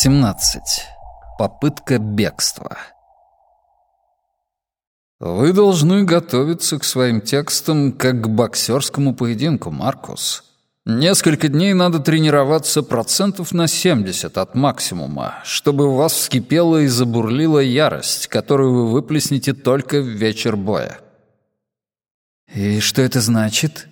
17. Попытка бегства. Вы должны готовиться к своим текстам как к боксерскому поединку, Маркус. Несколько дней надо тренироваться процентов на 70 от максимума, чтобы у вас вскипела и забурлила ярость, которую вы выплеснете только в вечер боя. И что это значит?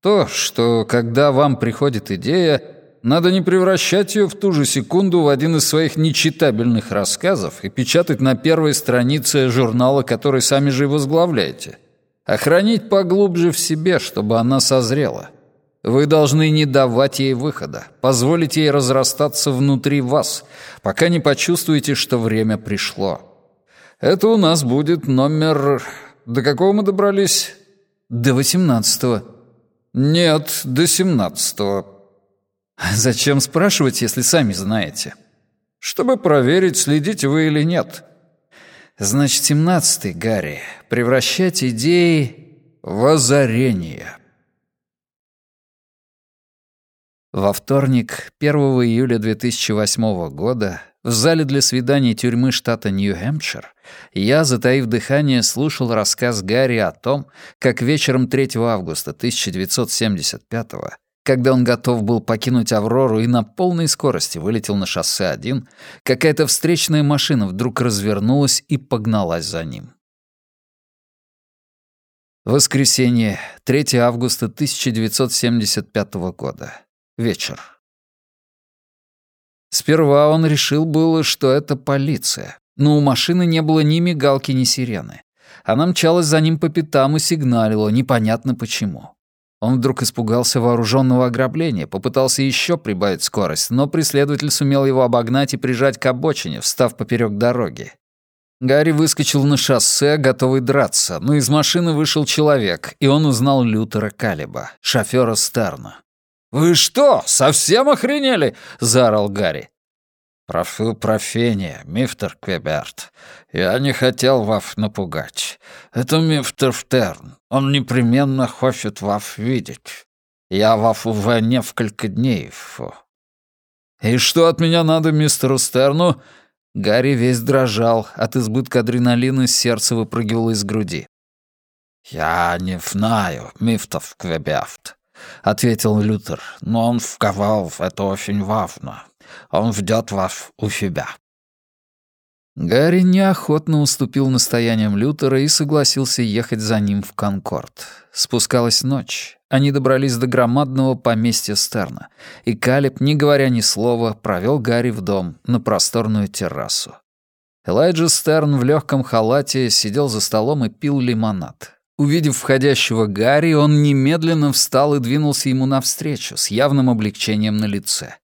То, что когда вам приходит идея, надо не превращать ее в ту же секунду в один из своих нечитабельных рассказов и печатать на первой странице журнала, который сами же и возглавляете, а хранить поглубже в себе, чтобы она созрела. Вы должны не давать ей выхода, позволить ей разрастаться внутри вас, пока не почувствуете, что время пришло. Это у нас будет номер... До какого мы добрались? До восемнадцатого. Нет, до семнадцатого. Зачем спрашивать, если сами знаете? Чтобы проверить, следите вы или нет. Значит, семнадцатый, Гарри. Превращать идеи в озарение. Во вторник, 1 июля 2008 года, в зале для свиданий тюрьмы штата Нью-Хэмпшир, я, затаив дыхание, слушал рассказ Гарри о том, как вечером 3 августа 1975 года когда он готов был покинуть «Аврору» и на полной скорости вылетел на шоссе один, какая-то встречная машина вдруг развернулась и погналась за ним. Воскресенье, 3 августа 1975 года. Вечер. Сперва он решил было, что это полиция, но у машины не было ни мигалки, ни сирены. Она мчалась за ним по пятам и сигналила, непонятно почему. Он вдруг испугался вооруженного ограбления, попытался еще прибавить скорость, но преследователь сумел его обогнать и прижать к обочине, встав поперек дороги. Гарри выскочил на шоссе, готовый драться, но из машины вышел человек, и он узнал Лютера Калиба, шофера Стерна. «Вы что, совсем охренели?» — заорал Гарри. «Прошу профения, мистер Квеберт. Я не хотел вас напугать. Это мистер Штерн. Он непременно хочет вас видеть. Я вас уже несколько дней фу». «И что от меня надо мистеру Стерну?» Гарри весь дрожал, от избытка адреналина сердце выпрыгивало из груди. «Я не знаю, мистер Квеберт», — ответил Лютер, «но он сказал, это очень важно. Он ждет вас у себя». Гарри неохотно уступил настояниям Лютера и согласился ехать за ним в Конкорд. Спускалась ночь. Они добрались до громадного поместья Стерна, и Калеб, не говоря ни слова, провел Гарри в дом, на просторную террасу. Элайджа Стерн в легком халате сидел за столом и пил лимонад. Увидев входящего Гарри, он немедленно встал и двинулся ему навстречу с явным облегчением на лице.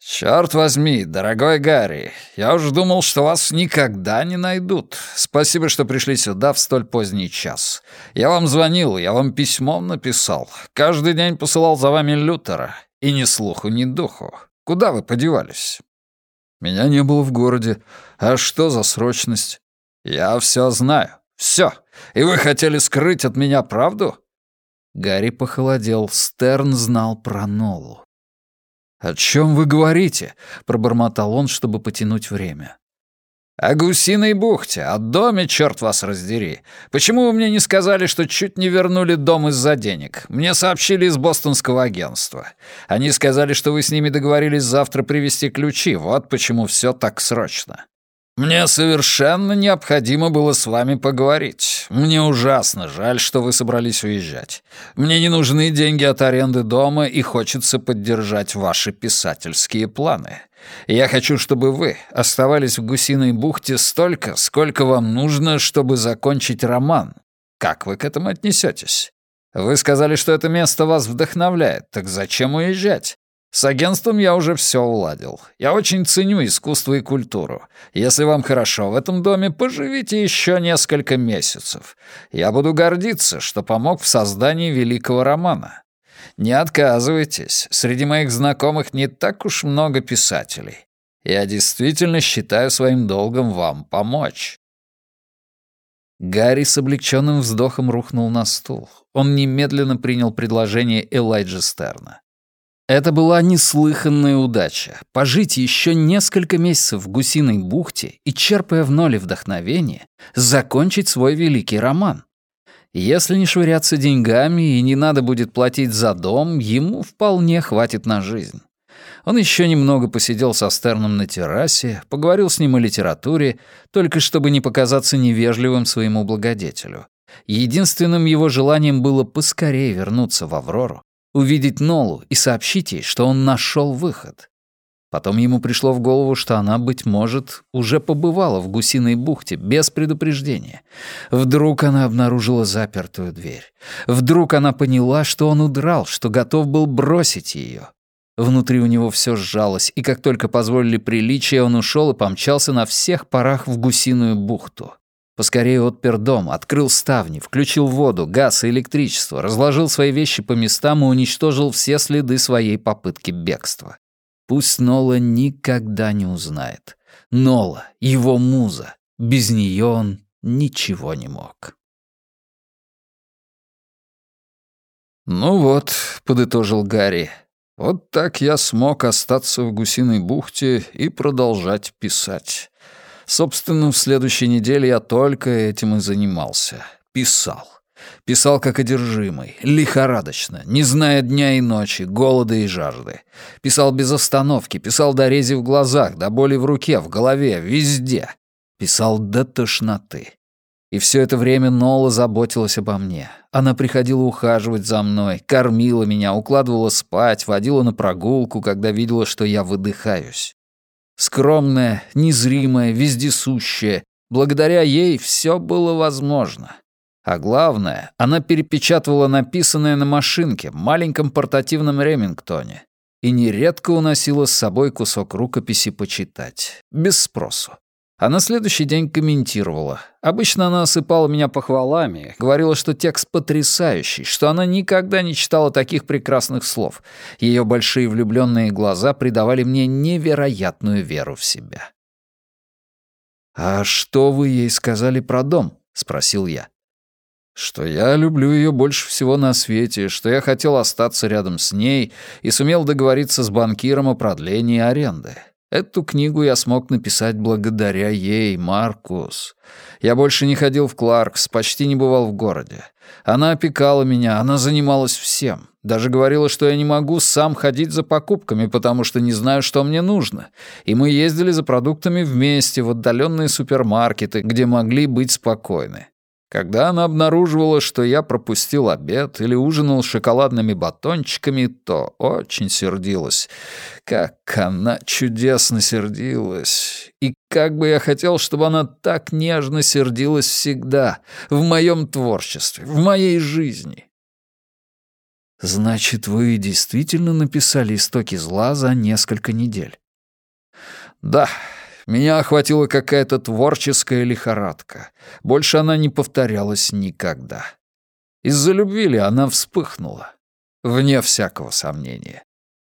«Чёрт возьми, дорогой Гарри, я уж думал, что вас никогда не найдут. Спасибо, что пришли сюда в столь поздний час. Я вам звонил, я вам письмом написал. Каждый день посылал за вами Лютера. И ни слуху, ни духу. Куда вы подевались?» «Меня не было в городе. А что за срочность?» «Я все знаю. Все. И вы хотели скрыть от меня правду?» Гарри похолодел. Стерн знал про Нолу. «О чем вы говорите?» — пробормотал он, чтобы потянуть время. «О гусиной бухте, о доме, черт вас раздери. Почему вы мне не сказали, что чуть не вернули дом из-за денег? Мне сообщили из бостонского агентства. Они сказали, что вы с ними договорились завтра привезти ключи, вот почему все так срочно. Мне совершенно необходимо было с вами поговорить. Мне ужасно жаль, что вы собрались уезжать. Мне не нужны деньги от аренды дома, и хочется поддержать ваши писательские планы. Я хочу, чтобы вы оставались в Гусиной бухте столько, сколько вам нужно, чтобы закончить роман. Как вы к этому отнесетесь? Вы сказали, что это место вас вдохновляет, так зачем уезжать? С агентством я уже все уладил. Я очень ценю искусство и культуру. Если вам хорошо в этом доме, поживите еще несколько месяцев. Я буду гордиться, что помог в создании великого романа. Не отказывайтесь. Среди моих знакомых не так уж много писателей. Я действительно считаю своим долгом вам помочь. Гарри с облегченным вздохом рухнул на стул. Он немедленно принял предложение Элайджа Стерна. Это была неслыханная удача — пожить еще несколько месяцев в Гусиной бухте и, черпая в ноле вдохновение, закончить свой великий роман. Если не швыряться деньгами и не надо будет платить за дом, ему вполне хватит на жизнь. Он еще немного посидел со Стерном на террасе, поговорил с ним о литературе, только чтобы не показаться невежливым своему благодетелю. Единственным его желанием было поскорее вернуться в Аврору, увидеть Нолу и сообщить ей, что он нашел выход. Потом ему пришло в голову, что она, быть может, уже побывала в Гусиной бухте без предупреждения. Вдруг она обнаружила запертую дверь. Вдруг она поняла, что он удрал, что готов был бросить ее. Внутри у него все сжалось, и как только позволили приличия, он ушел и помчался на всех парах в Гусиную бухту. Поскорее отпер дом, открыл ставни, включил воду, газ и электричество, разложил свои вещи по местам и уничтожил все следы своей попытки бегства. Пусть Нола никогда не узнает. Нола, его муза. Без нее он ничего не мог. «Ну вот», — подытожил Гарри, — «вот так я смог остаться в Гусиной бухте и продолжать писать. Собственно, в следующей неделе я только этим и занимался. Писал. Писал как одержимый, лихорадочно, не зная дня и ночи, голода и жажды. Писал без остановки, писал до рези в глазах, до боли в руке, в голове, везде. Писал до тошноты. И все это время Нола заботилась обо мне. Она приходила ухаживать за мной, кормила меня, укладывала спать, водила на прогулку, когда видела, что я выдыхаюсь. Скромная, незримая, вездесущая. Благодаря ей все было возможно. А главное, она перепечатывала написанное на машинке, маленьком портативном Ремингтоне, и нередко уносила с собой кусок рукописи почитать, без спросу. А на следующий день комментировала. Обычно она осыпала меня похвалами, говорила, что текст потрясающий, что она никогда не читала таких прекрасных слов. Ее большие влюбленные глаза придавали мне невероятную веру в себя. «А что вы ей сказали про дом?» — спросил я. «Что я люблю ее больше всего на свете, что я хотел остаться рядом с ней и сумел договориться с банкиром о продлении аренды. Эту книгу я смог написать благодаря ей, Маркус. Я больше не ходил в Кларкс, почти не бывал в городе. Она опекала меня, она занималась всем. Даже говорила, что я не могу сам ходить за покупками, потому что не знаю, что мне нужно. И мы ездили за продуктами вместе в отдаленные супермаркеты, где могли быть спокойны. Когда она обнаруживала, что я пропустил обед или ужинал шоколадными батончиками, то очень сердилась. Как она чудесно сердилась. И как бы я хотел, чтобы она так нежно сердилась всегда, в моем творчестве, в моей жизни. Значит, вы действительно написали «Истоки зла» за несколько недель? Да, меня охватила какая-то творческая лихорадка. Больше она не повторялась никогда. Из-за любви ли она вспыхнула? Вне всякого сомнения.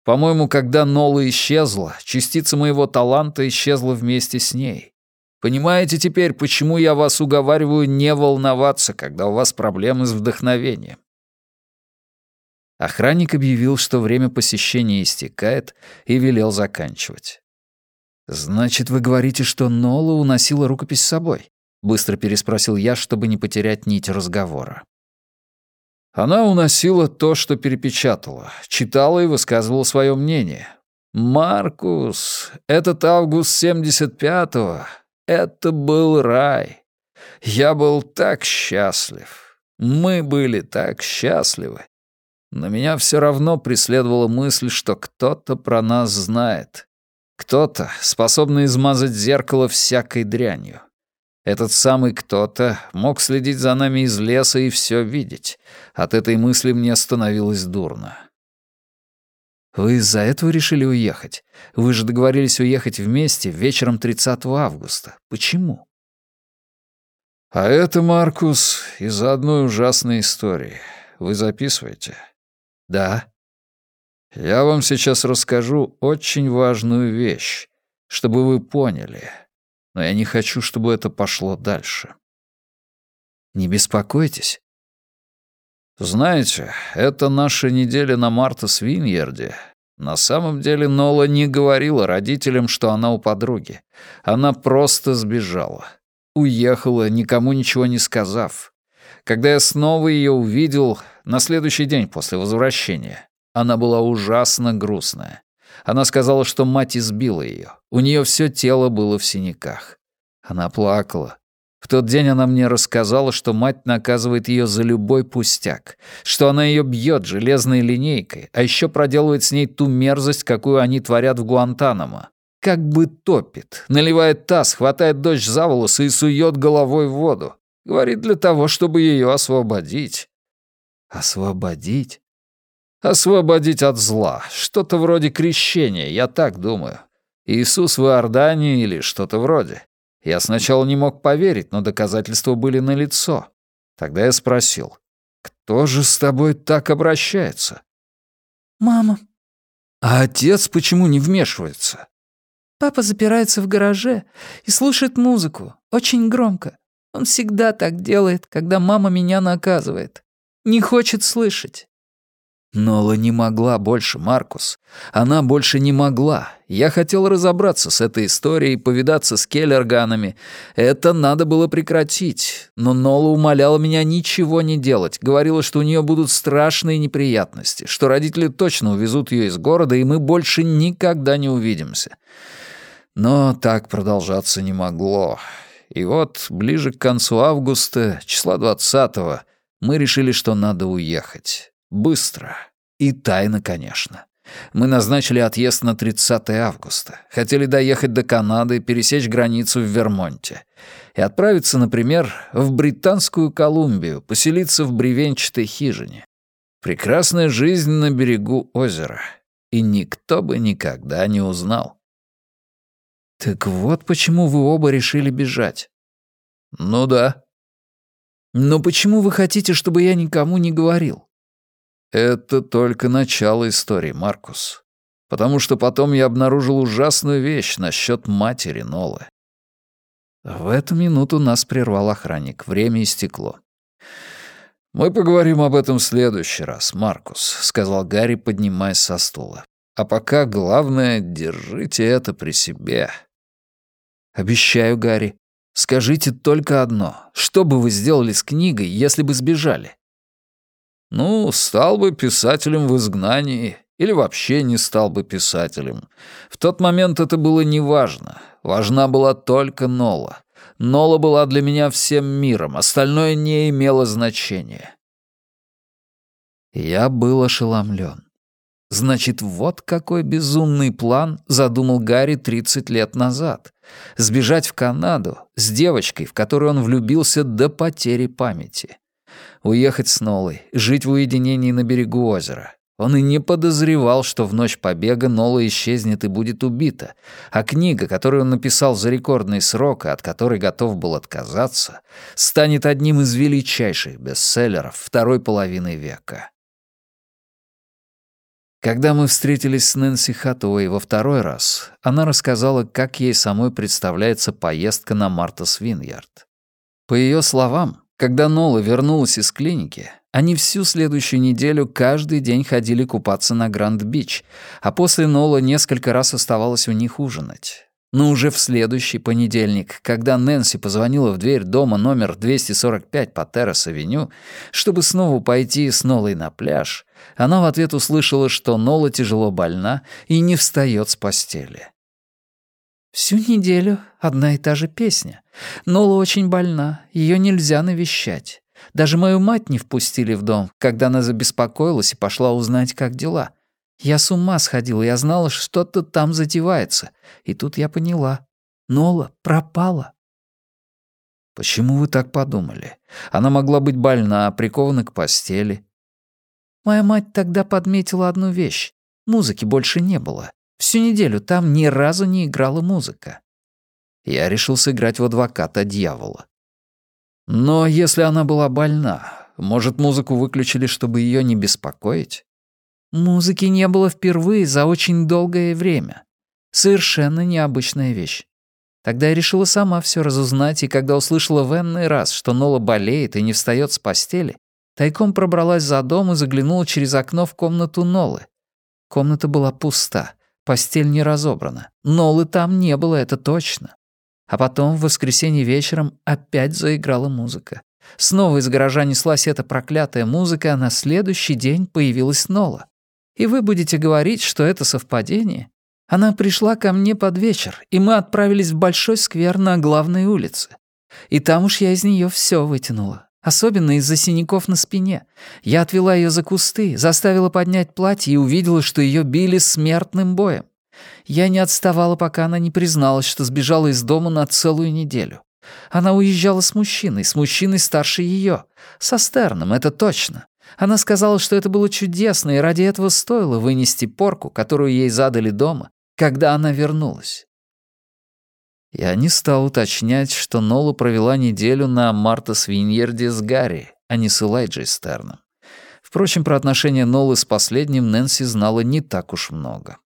По-моему, когда Нола исчезла, частица моего таланта исчезла вместе с ней. Понимаете теперь, почему я вас уговариваю не волноваться, когда у вас проблемы с вдохновением? Охранник объявил, что время посещения истекает, и велел заканчивать. «Значит, вы говорите, что Нола уносила рукопись с собой?» — быстро переспросил я, чтобы не потерять нить разговора. Она уносила то, что перепечатала, читала и высказывала свое мнение. «Маркус, этот август 75-го, это был рай. Я был так счастлив. Мы были так счастливы. Но меня все равно преследовала мысль, что кто-то про нас знает. Кто-то, способный измазать зеркало всякой дрянью. Этот самый кто-то мог следить за нами из леса и все видеть. От этой мысли мне становилось дурно. Вы из-за этого решили уехать? Вы же договорились уехать вместе вечером 30 августа. Почему? А это, Маркус, из-за одной ужасной истории. Вы записываете? Да. Я вам сейчас расскажу очень важную вещь, чтобы вы поняли. Но я не хочу, чтобы это пошло дальше. Не беспокойтесь. Знаете, это наша неделя на Марта Свиньерде. На самом деле Нола не говорила родителям, что она у подруги. Она просто сбежала. Уехала, никому ничего не сказав. Когда я снова ее увидел, на следующий день после возвращения, она была ужасно грустная. Она сказала, что мать избила ее. У нее все тело было в синяках. Она плакала. В тот день она мне рассказала, что мать наказывает ее за любой пустяк, что она ее бьет железной линейкой, а еще проделывает с ней ту мерзость, какую они творят в Гуантанамо. Как бы топит, наливает таз, хватает дочь за волосы и сует головой в воду. Говорит для того, чтобы ее освободить. Освободить? Освободить от зла. Что-то вроде крещения, я так думаю. Иисус в Иордании или что-то вроде. Я сначала не мог поверить, но доказательства были налицо. Тогда я спросил, кто же с тобой так обращается? «Мама». «А отец почему не вмешивается?» «Папа запирается в гараже и слушает музыку, очень громко. Он всегда так делает, когда мама меня наказывает. Не хочет слышать. Нола не могла больше, Маркус. Она больше не могла. Я хотел разобраться с этой историей, повидаться с Келлерганами. Это надо было прекратить. Но Нола умоляла меня ничего не делать. Говорила, что у нее будут страшные неприятности, что родители точно увезут ее из города, и мы больше никогда не увидимся. Но так продолжаться не могло. И вот, ближе к концу августа, числа 20-го, мы решили, что надо уехать. Быстро. И тайно, конечно. Мы назначили отъезд на 30 августа. Хотели доехать до Канады, пересечь границу в Вермонте. И отправиться, например, в Британскую Колумбию, поселиться в бревенчатой хижине. Прекрасная жизнь на берегу озера. И никто бы никогда не узнал. Так вот почему вы оба решили бежать. Ну да. Но почему вы хотите, чтобы я никому не говорил? Это только начало истории, Маркус. Потому что потом я обнаружил ужасную вещь насчет матери Нолы. В эту минуту нас прервал охранник. Время истекло. «Мы поговорим об этом в следующий раз, Маркус», — сказал Гарри, поднимаясь со стула. «А пока главное, держите это при себе». «Обещаю, Гарри. Скажите только одно. Что бы вы сделали с книгой, если бы сбежали?» Ну, стал бы писателем в изгнании или вообще не стал бы писателем. В тот момент это было неважно. Важна была только Нола. Нола была для меня всем миром, остальное не имело значения. Я был ошеломлен. Значит, вот какой безумный план задумал Гарри 30 лет назад. Сбежать в Канаду с девочкой, в которую он влюбился до потери памяти уехать с Нолой, жить в уединении на берегу озера. Он и не подозревал, что в ночь побега Нола исчезнет и будет убита, а книга, которую он написал за рекордный срок, и от которой готов был отказаться, станет одним из величайших бестселлеров второй половины века. Когда мы встретились с Нэнси Хаттуэй во второй раз, она рассказала, как ей самой представляется поездка на Мартас Виньярд. По ее словам, когда Нола вернулась из клиники, они всю следующую неделю каждый день ходили купаться на Гранд-Бич, а после Нола несколько раз оставалась у них ужинать. Но уже в следующий понедельник, когда Нэнси позвонила в дверь дома номер 245 по Террас-авеню, чтобы снова пойти с Нолой на пляж, она в ответ услышала, что Нола тяжело больна и не встает с постели. Всю неделю одна и та же песня. Нола очень больна, ее нельзя навещать. Даже мою мать не впустили в дом, когда она забеспокоилась и пошла узнать, как дела. Я с ума сходила, я знала, что-то там затевается. И тут я поняла. Нола пропала. Почему вы так подумали? Она могла быть больна, прикована к постели. Моя мать тогда подметила одну вещь. Музыки больше не было. Всю неделю там ни разу не играла музыка. Я решил сыграть в адвоката дьявола. Но если она была больна, может, музыку выключили, чтобы ее не беспокоить? Музыки не было впервые за очень долгое время. Совершенно необычная вещь. Тогда я решила сама все разузнать, и когда услышала в энный раз, что Нола болеет и не встает с постели, тайком пробралась за дом и заглянула через окно в комнату Нолы. Комната была пуста, постель не разобрана. Нолы там не было, это точно. А потом в воскресенье вечером опять заиграла музыка. Снова из гаража неслась эта проклятая музыка, а на следующий день появилась Нола. И вы будете говорить, что это совпадение? Она пришла ко мне под вечер, и мы отправились в большой сквер на главной улице. И там уж я из нее все вытянула. Особенно из-за синяков на спине. Я отвела ее за кусты, заставила поднять платье и увидела, что ее били смертным боем. Я не отставала, пока она не призналась, что сбежала из дома на целую неделю. Она уезжала с мужчиной, с мужчиной старше ее. Со Стерном, это точно. Она сказала, что это было чудесно, и ради этого стоило вынести порку, которую ей задали дома, когда она вернулась. Я не стал уточнять, что Нола провела неделю на Марта Свиньерде с Гарри, а не с Элайджей Стерном. Впрочем, про отношения Нолы с последним Нэнси знала не так уж много.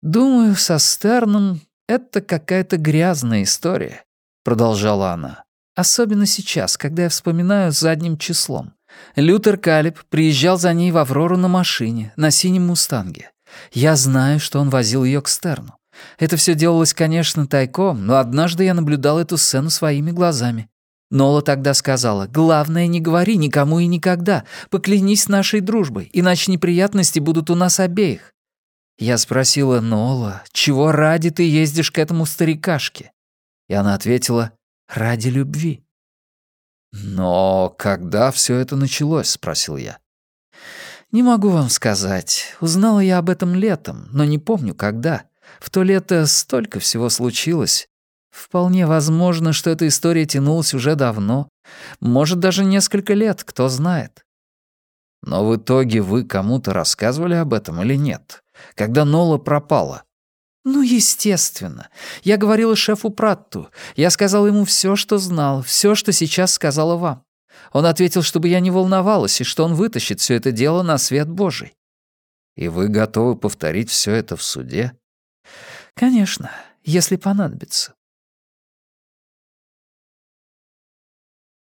«Думаю, со Стерном это какая-то грязная история», — продолжала она. «Особенно сейчас, когда я вспоминаю задним числом. Лютер Калиб приезжал за ней в Аврору на машине, на синем «Мустанге». Я знаю, что он возил ее к Стерну. Это все делалось, конечно, тайком, но однажды я наблюдал эту сцену своими глазами. Нола тогда сказала, «Главное, не говори никому и никогда. Поклянись нашей дружбой, иначе неприятности будут у нас обеих. Я спросила Нола, чего ради ты ездишь к этому старикашке? И она ответила, ради любви. «Но когда все это началось?» — спросил я. «Не могу вам сказать. Узнала я об этом летом, но не помню, когда. В то лето столько всего случилось. Вполне возможно, что эта история тянулась уже давно. Может, даже несколько лет, кто знает». «Но в итоге вы кому-то рассказывали об этом или нет? когда Нола пропала. «Ну, естественно. Я говорила шефу Пратту. Я сказала ему все, что знал, все, что сейчас сказала вам. Он ответил, чтобы я не волновалась, и что он вытащит все это дело на свет Божий. И вы готовы повторить все это в суде? Конечно, если понадобится.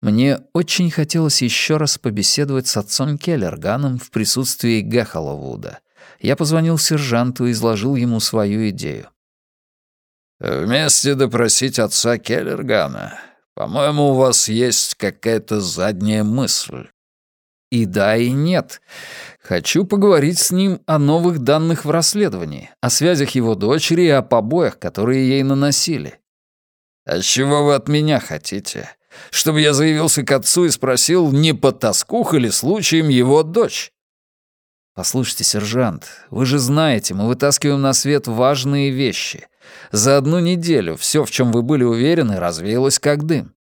Мне очень хотелось еще раз побеседовать с отцом Келлерганом в присутствии Гехоловуда — я позвонил сержанту и изложил ему свою идею. «Вместе допросить отца Келлергана. По-моему, у вас есть какая-то задняя мысль». И да, и нет. Хочу поговорить с ним о новых данных в расследовании, о связях его дочери и о побоях, которые ей наносили. «А чего вы от меня хотите? Чтобы я заявился к отцу и спросил, не потаскуха ли случаем его дочь?» «Послушайте, сержант, вы же знаете, мы вытаскиваем на свет важные вещи. За одну неделю все, в чем вы были уверены, развеялось как дым.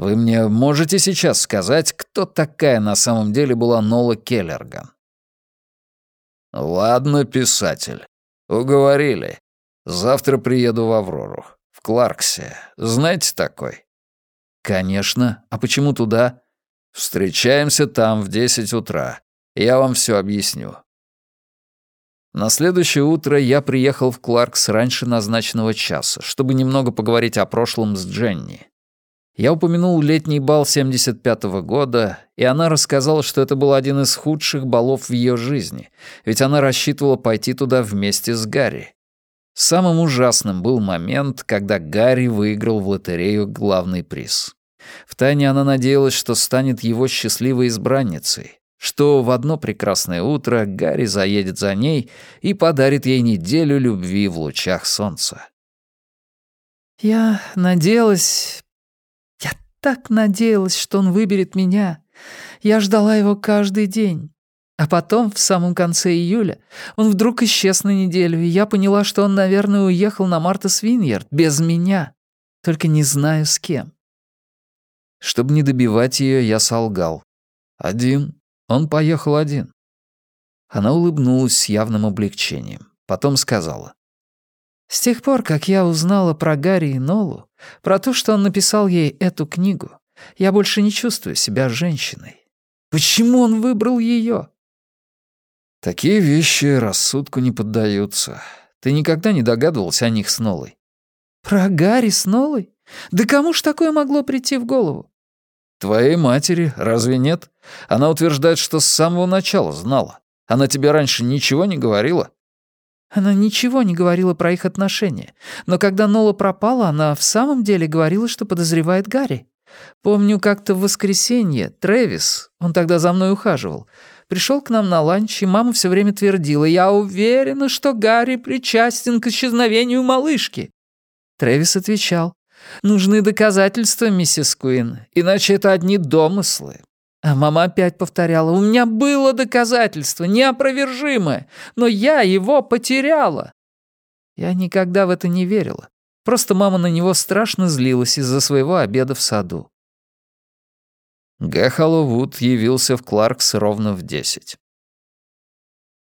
Вы мне можете сейчас сказать, кто такая на самом деле была Нола Келлерган?» «Ладно, писатель. Уговорили. Завтра приеду в Аврору. В Кларксе. Знаете такой?» «Конечно. А почему туда?» «Встречаемся там в десять утра. Я вам все объясню». На следующее утро я приехал в Кларкс раньше назначенного часа, чтобы немного поговорить о прошлом с Дженни. Я упомянул летний бал 75-го года, и она рассказала, что это был один из худших балов в ее жизни, ведь она рассчитывала пойти туда вместе с Гарри. Самым ужасным был момент, когда Гарри выиграл в лотерею главный приз. Втайне она надеялась, что станет его счастливой избранницей, что в одно прекрасное утро Гарри заедет за ней и подарит ей неделю любви в лучах солнца. «Я надеялась... Так надеялась, что он выберет меня. Я ждала его каждый день. А потом, в самом конце июля, он вдруг исчез на неделю, и я поняла, что он, наверное, уехал на Марта Свиньерд без меня. Только не знаю, с кем». Чтобы не добивать ее, я солгал. Один, он поехал один. Она улыбнулась с явным облегчением. Потом сказала. «С тех пор, как я узнала про Гарри и Нолу, про то, что он написал ей эту книгу, я больше не чувствую себя женщиной. Почему он выбрал ее? Такие вещи рассудку не поддаются. Ты никогда не догадывался о них с Нолой? Про Гарри с Нолой? Да кому ж такое могло прийти в голову? Твоей матери, разве нет? Она утверждает, что с самого начала знала. Она тебе раньше ничего не говорила?» Она ничего не говорила про их отношения, но когда Нола пропала, она в самом деле говорила, что подозревает Гарри. Помню, как-то в воскресенье Трэвис, он тогда за мной ухаживал, пришел к нам на ланч, и мама все время твердила, «Я уверена, что Гарри причастен к исчезновению малышки». Трэвис отвечал, «Нужны доказательства, миссис Куин, иначе это одни домыслы». А мама опять повторяла, «У меня было доказательство, неопровержимое, но я его потеряла». Я никогда в это не верила. Просто мама на него страшно злилась из-за своего обеда в саду. Гэхало Вуд явился в Кларкс ровно в десять.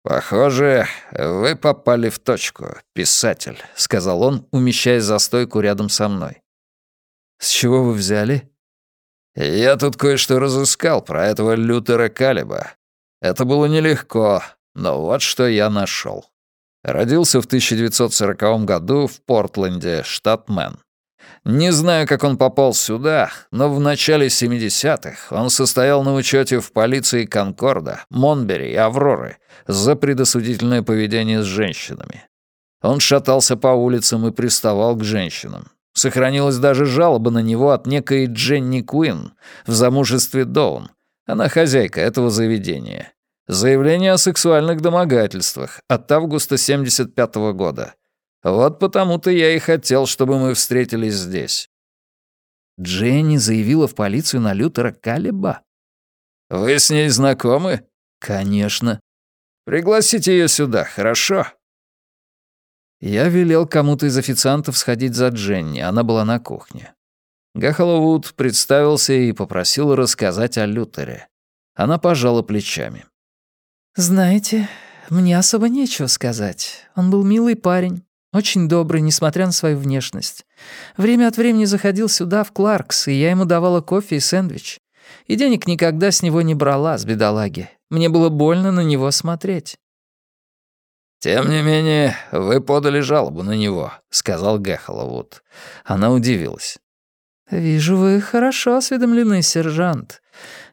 «Похоже, вы попали в точку, писатель», — сказал он, умещаясь за стойку рядом со мной. «С чего вы взяли?» «Я тут кое-что разыскал про этого Лютера Калиба. Это было нелегко, но вот что я нашел. Родился в 1940 году в Портленде, штат Мэн. Не знаю, как он попал сюда, но в начале 70-х он состоял на учете в полиции Конкорда, Монбери и Авроры за предосудительное поведение с женщинами. Он шатался по улицам и приставал к женщинам. Сохранилась даже жалоба на него от некой Дженни Куин в замужестве Доун. Она хозяйка этого заведения. Заявление о сексуальных домогательствах от августа 75 -го года. Вот потому-то я и хотел, чтобы мы встретились здесь». Дженни заявила в полицию на Лютера Калиба. «Вы с ней знакомы?» «Конечно». «Пригласите ее сюда, хорошо?» Я велел кому-то из официантов сходить за Дженни, она была на кухне. Гахаловуд представился и попросил рассказать о Лютере. Она пожала плечами. «Знаете, мне особо нечего сказать. Он был милый парень, очень добрый, несмотря на свою внешность. Время от времени заходил сюда, в Кларкс, и я ему давала кофе и сэндвич. И денег никогда с него не брала, с бедолаги. Мне было больно на него смотреть». «Тем не менее, вы подали жалобу на него», — сказал Гэхоловуд. Она удивилась. «Вижу, вы хорошо осведомлены, сержант.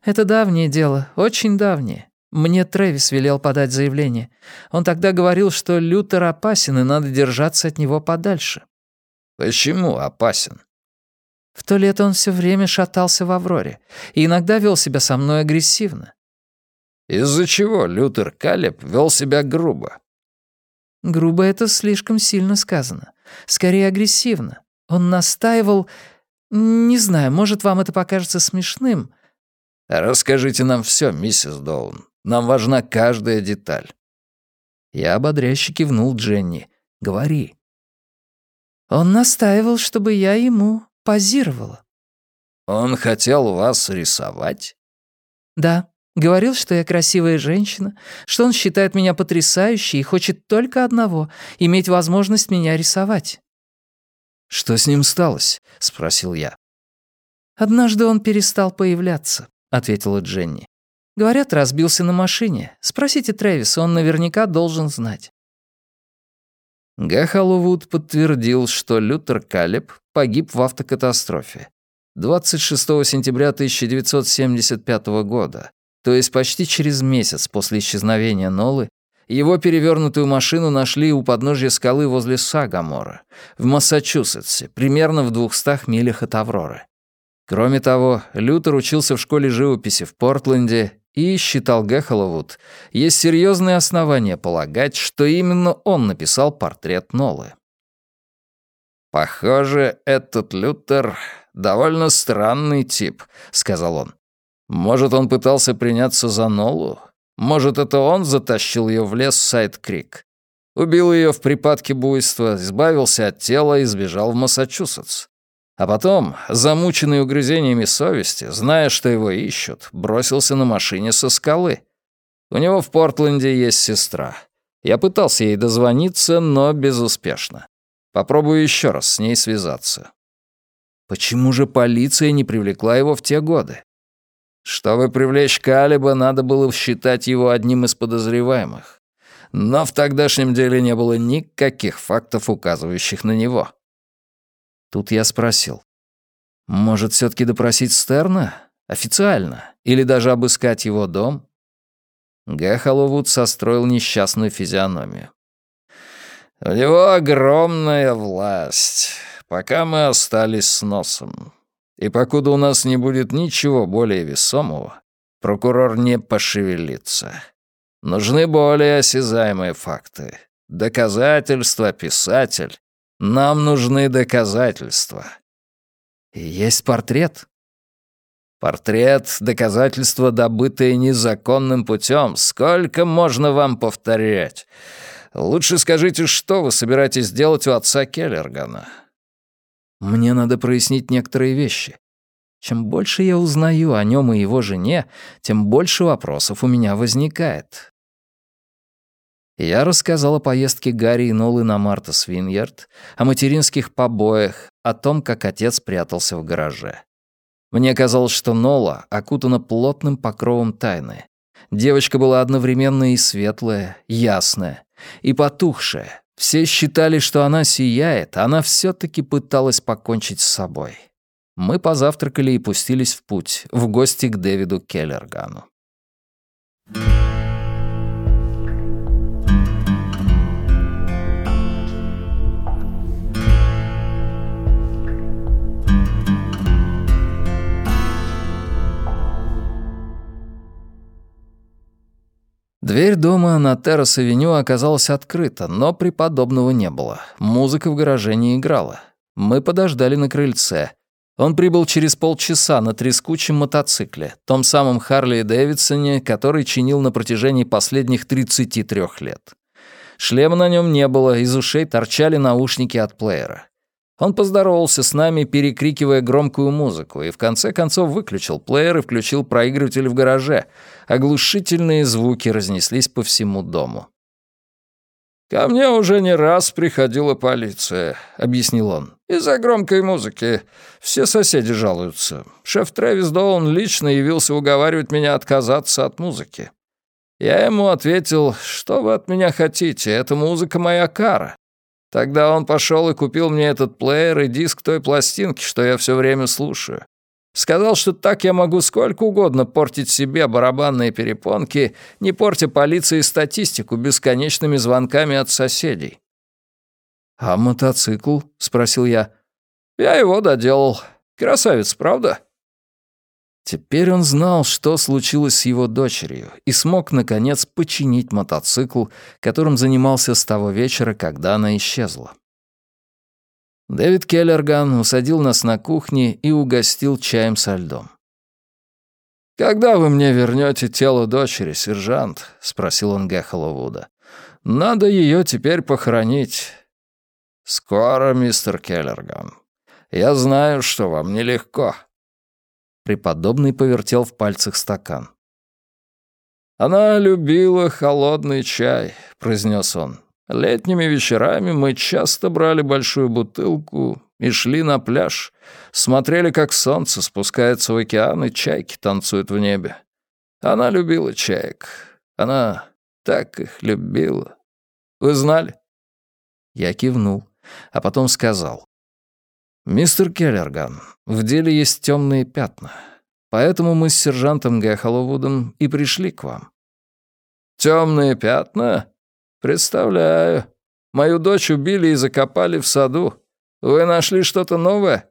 Это давнее дело, очень давнее. Мне Трэвис велел подать заявление. Он тогда говорил, что Лютер опасен, и надо держаться от него подальше. Почему опасен? В то лето он все время шатался в Авроре и иногда вел себя со мной агрессивно. Из-за чего Лютер Калеб вел себя грубо? Грубо это слишком сильно сказано. Скорее агрессивно. Он настаивал... Не знаю, может, вам это покажется смешным. Расскажите нам все, миссис Доун. Нам важна каждая деталь». Я ободряюще кивнул Дженни. «Говори». Он настаивал, чтобы я ему позировала. «Он хотел вас рисовать?» «Да. Говорил, что я красивая женщина, что он считает меня потрясающей и хочет только одного — иметь возможность меня рисовать». «Что с ним сталось?» — спросил я. «Однажды он перестал появляться», — ответила Дженни. Говорят, разбился на машине. Спросите Трэвиса, он наверняка должен знать». Гахалувуд подтвердил, что Лютер Калеб погиб в автокатастрофе 26 сентября 1975 года, то есть почти через месяц после исчезновения Нолы, его перевернутую машину нашли у подножья скалы возле Сагамора, в Массачусетсе, примерно в 200 милях от Авроры. Кроме того, Лютер учился в школе живописи в Портленде и, считал Гехоловуд, есть серьезные основания полагать, что именно он написал портрет Нолы. «Похоже, этот Лютер довольно странный тип», — сказал он. «Может, он пытался приняться за Нолу? Может, это он затащил ее в лес Сайд-Крик? Убил ее в припадке буйства, избавился от тела и сбежал в Массачусетс. А потом, замученный угрызениями совести, зная, что его ищут, бросился на машине со скалы. У него в Портленде есть сестра. Я пытался ей дозвониться, но безуспешно. Попробую еще раз с ней связаться. Почему же полиция не привлекла его в те годы? Чтобы привлечь Калиба, надо было считать его одним из подозреваемых. Но в тогдашнем деле не было никаких фактов, указывающих на него. Тут я спросил. Может, все таки допросить Стерна? Официально? Или даже обыскать его дом? Г. Холловуд состроил несчастную физиономию. «У него огромная власть, пока мы остались с носом. И покуда у нас не будет ничего более весомого, прокурор не пошевелится. Нужны более осязаемые факты. Доказательства, писатель. Нам нужны доказательства». «Есть портрет?» Портрет — доказательство, добытое незаконным путем. Сколько можно вам повторять? Лучше скажите, что вы собираетесь делать у отца Келлергана?» «Мне надо прояснить некоторые вещи. Чем больше я узнаю о нем и его жене, тем больше вопросов у меня возникает». Я рассказал о поездке Гарри и Нолы на Марта Свиньярд, о материнских побоях, о том, как отец прятался в гараже. Мне казалось, что Нола окутана плотным покровом тайны. Девочка была одновременно и светлая, ясная, и потухшая. Все считали, что она сияет, она все таки пыталась покончить с собой. Мы позавтракали и пустились в путь, в гости к Дэвиду Келлергану. Дверь дома на Террас-авеню оказалась открыта, но преподобного не было. Музыка в гараже не играла. Мы подождали на крыльце. Он прибыл через полчаса на трескучем мотоцикле, том самом Харли Дэвидсоне, который чинил на протяжении последних 33 лет. Шлема на нем не было, из ушей торчали наушники от плеера. Он поздоровался с нами, перекрикивая громкую музыку, и в конце концов выключил плеер и включил проигрыватель в гараже. Оглушительные звуки разнеслись по всему дому. «Ко мне уже не раз приходила полиция», — объяснил он. «Из-за громкой музыки. Все соседи жалуются. Шеф Трэвис Доун лично явился уговаривать меня отказаться от музыки. Я ему ответил, что вы от меня хотите, это музыка моя кара. Тогда он пошел и купил мне этот плеер и диск той пластинки, что я все время слушаю. Сказал, что так я могу сколько угодно портить себе барабанные перепонки, не портя полиции статистику бесконечными звонками от соседей. «А мотоцикл?» — спросил я. «Я его доделал. Красавец, правда?» Теперь он знал, что случилось с его дочерью, и смог, наконец, починить мотоцикл, которым занимался с того вечера, когда она исчезла. Дэвид Келлерган усадил нас на кухне и угостил чаем со льдом. «Когда вы мне вернете тело дочери, сержант?» — спросил он Гехоловуда. «Надо ее теперь похоронить». «Скоро, мистер Келлерган. Я знаю, что вам нелегко». Преподобный повертел в пальцах стакан. «Она любила холодный чай», — произнес он. «Летними вечерами мы часто брали большую бутылку и шли на пляж, смотрели, как солнце спускается в океан и чайки танцуют в небе. Она любила чаек. Она так их любила. Вы знали?» Я кивнул, а потом сказал. «Мистер Келлерган, в деле есть темные пятна, поэтому мы с сержантом Гэхоловудом и пришли к вам». Темные пятна? Представляю. Мою дочь убили и закопали в саду. Вы нашли что-то новое?»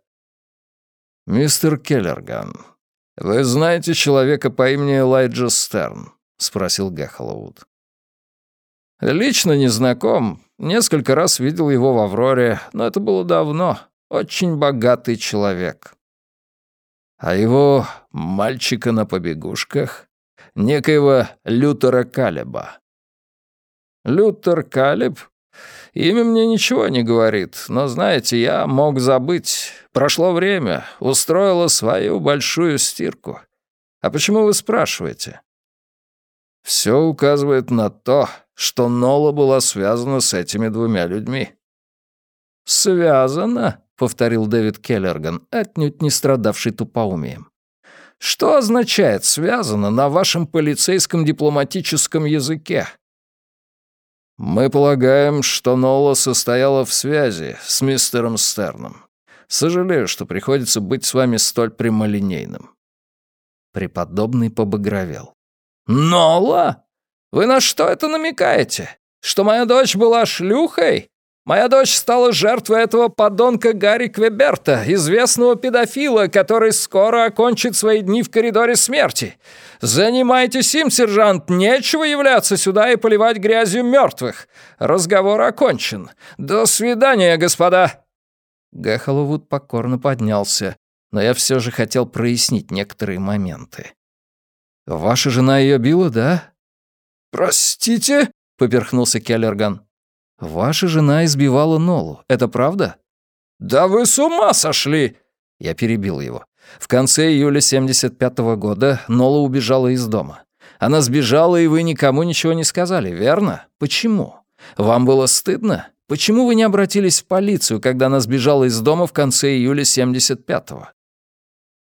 «Мистер Келлерган, вы знаете человека по имени Элайджа Стерн?» — спросил Гэхоловуд. «Лично не знаком. Несколько раз видел его в «Авроре», но это было давно. Очень богатый человек. А его мальчика на побегушках, некоего Лютера Калеба. Лютер Калеб? Имя мне ничего не говорит, но, знаете, я мог забыть. Прошло время, устроила свою большую стирку. А почему вы спрашиваете? Все указывает на то, что Нола была связана с этими двумя людьми. «Связана?» Повторил Дэвид Келлерган, отнюдь не страдавший тупоумием. «Что означает «связано» на вашем полицейском дипломатическом языке?» «Мы полагаем, что Нола состояла в связи с мистером Стерном. Сожалею, что приходится быть с вами столь прямолинейным». Преподобный побагровел. «Нола? Вы на что это намекаете? Что моя дочь была шлюхой? Моя дочь стала жертвой этого подонка Гарри Квеберта, известного педофила, который скоро окончит свои дни в коридоре смерти. Занимайтесь им, сержант, нечего являться сюда и поливать грязью мертвых. Разговор окончен. До свидания, господа». Гэхоловуд покорно поднялся, но я все же хотел прояснить некоторые моменты. «Ваша жена ее била, да?» «Простите?» — поперхнулся Келлерган. «Ваша жена избивала Нолу, это правда?» «Да вы с ума сошли!» Я перебил его. В конце июля 75 -го года Нола убежала из дома. Она сбежала, и вы никому ничего не сказали, верно? Почему? Вам было стыдно? Почему вы не обратились в полицию, когда она сбежала из дома в конце июля 75-го?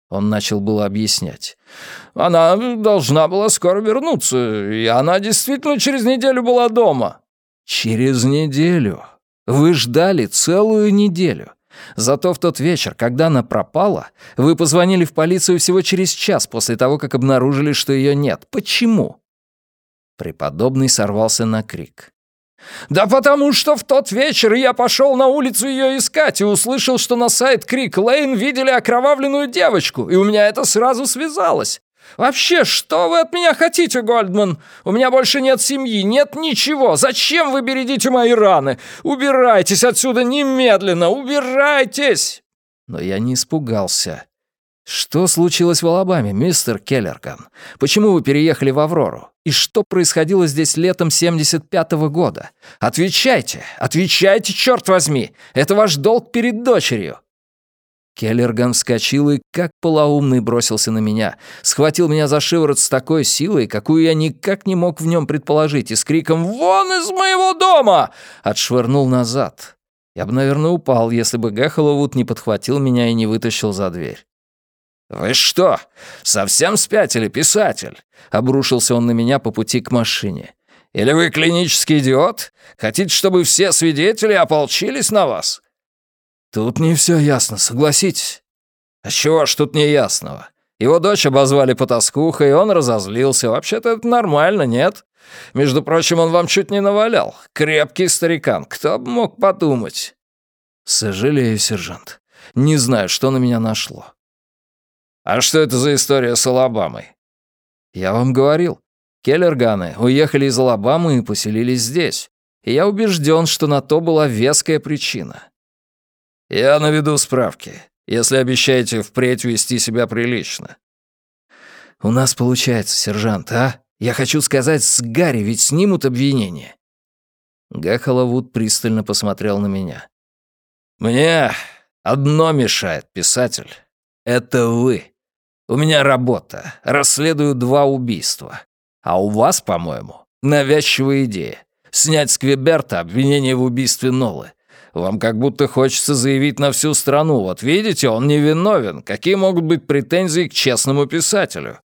Он начал было объяснять. «Она должна была скоро вернуться, и она действительно через неделю была дома». «Через неделю? Вы ждали целую неделю. Зато в тот вечер, когда она пропала, вы позвонили в полицию всего через час после того, как обнаружили, что ее нет. Почему?» Преподобный сорвался на крик. «Да потому что в тот вечер я пошел на улицу ее искать и услышал, что на сайт Крик Лейн видели окровавленную девочку, и у меня это сразу связалось. Вообще, что вы от меня хотите, Гольдман? У меня больше нет семьи, нет ничего. Зачем вы бередите мои раны? Убирайтесь отсюда немедленно, убирайтесь!» Но я не испугался. «Что случилось в Алабаме, мистер Келлерган? Почему вы переехали в Аврору? И что происходило здесь летом 75-го года? Отвечайте! Отвечайте, черт возьми! Это ваш долг перед дочерью!» Келлерган вскочил и, как полоумный, бросился на меня. Схватил меня за шиворот с такой силой, какую я никак не мог в нем предположить, и с криком «Вон из моего дома!» отшвырнул назад. Я бы, наверное, упал, если бы Гэхоловуд не подхватил меня и не вытащил за дверь. «Вы что, совсем спятили, писатель?» — обрушился он на меня по пути к машине. «Или вы клинический идиот? Хотите, чтобы все свидетели ополчились на вас?» «Тут не все ясно, согласитесь». «А чего ж тут неясного? Его дочь обозвали потаскухой, и он разозлился. Вообще-то это нормально, нет? Между прочим, он вам чуть не навалял. Крепкий старикан, кто бы мог подумать?» «Сожалею, сержант. Не знаю, что на меня нашло. «А что это за история с Алабамой?» «Я вам говорил. Келлерганы уехали из Алабамы и поселились здесь. И я убежден, что на то была веская причина». «Я наведу справки, если обещаете впредь вести себя прилично». «У нас получается, сержант, а? Я хочу сказать, с Гарри ведь снимут обвинение». Гахалавуд пристально посмотрел на меня. «Мне одно мешает, писатель. Это вы. У меня работа. Расследую два убийства. А у вас, по-моему, навязчивая идея. Снять с Квеберта обвинение в убийстве Нолы. Вам как будто хочется заявить на всю страну. Вот видите, он невиновен. Какие могут быть претензии к честному писателю?